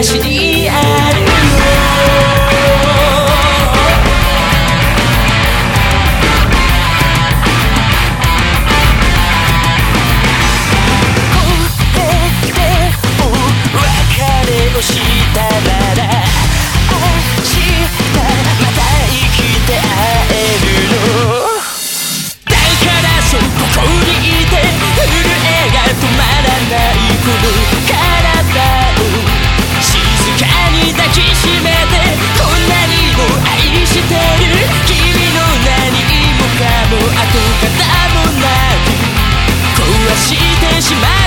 H E N しまう